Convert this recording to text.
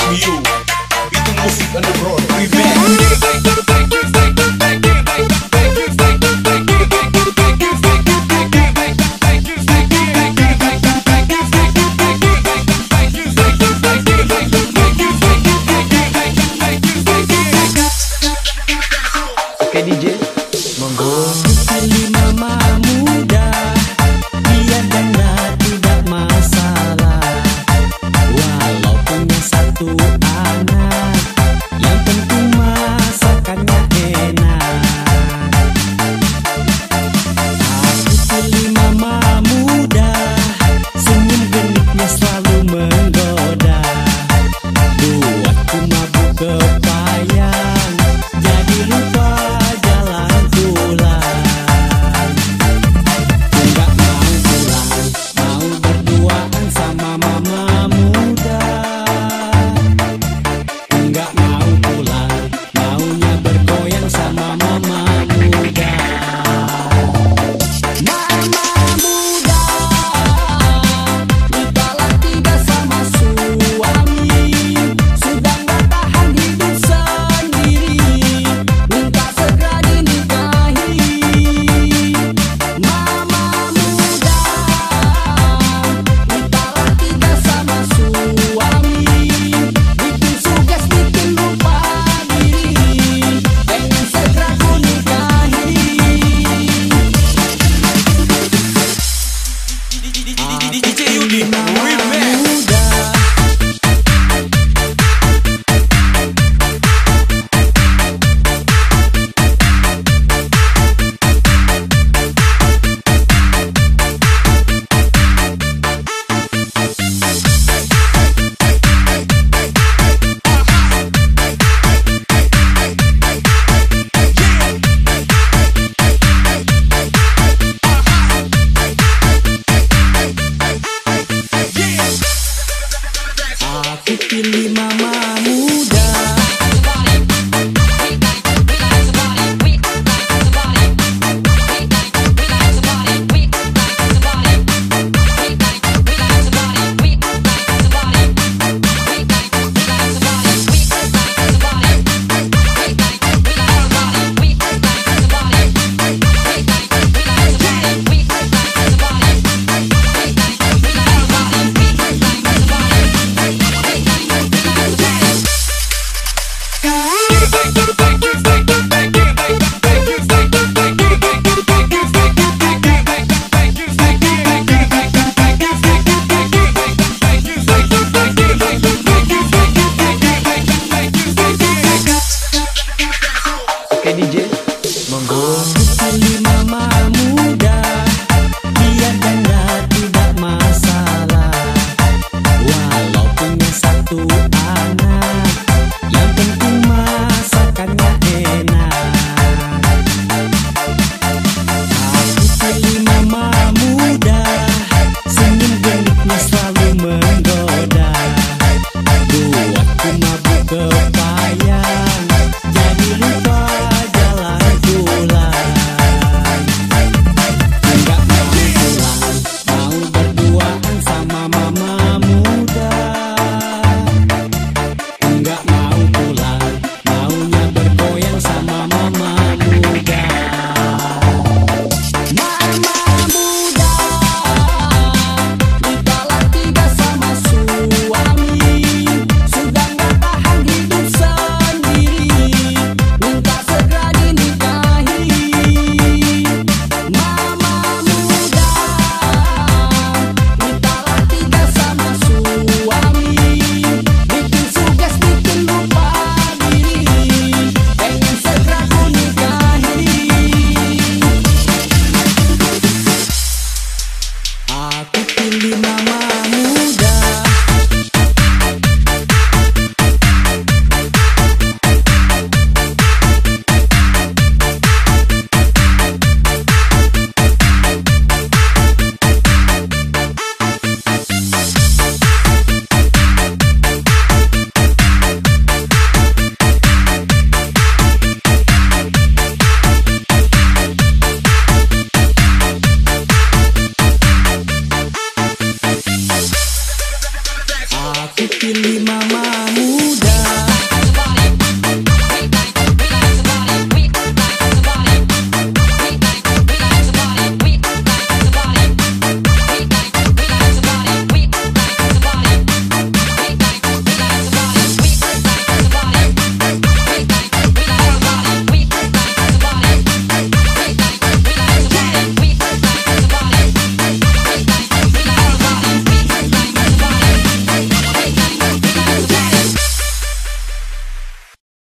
you.